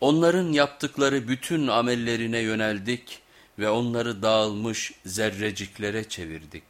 Onların yaptıkları bütün amellerine yöneldik ve onları dağılmış zerreciklere çevirdik.